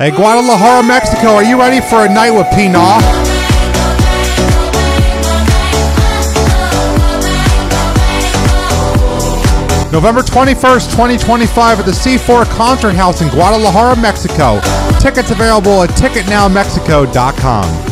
Hey, Guadalajara, Mexico, are you ready for a night with Pina? November 21st, 2025 at the C4 Concert House in Guadalajara, Mexico. Tickets available at ticketnowmexico.com.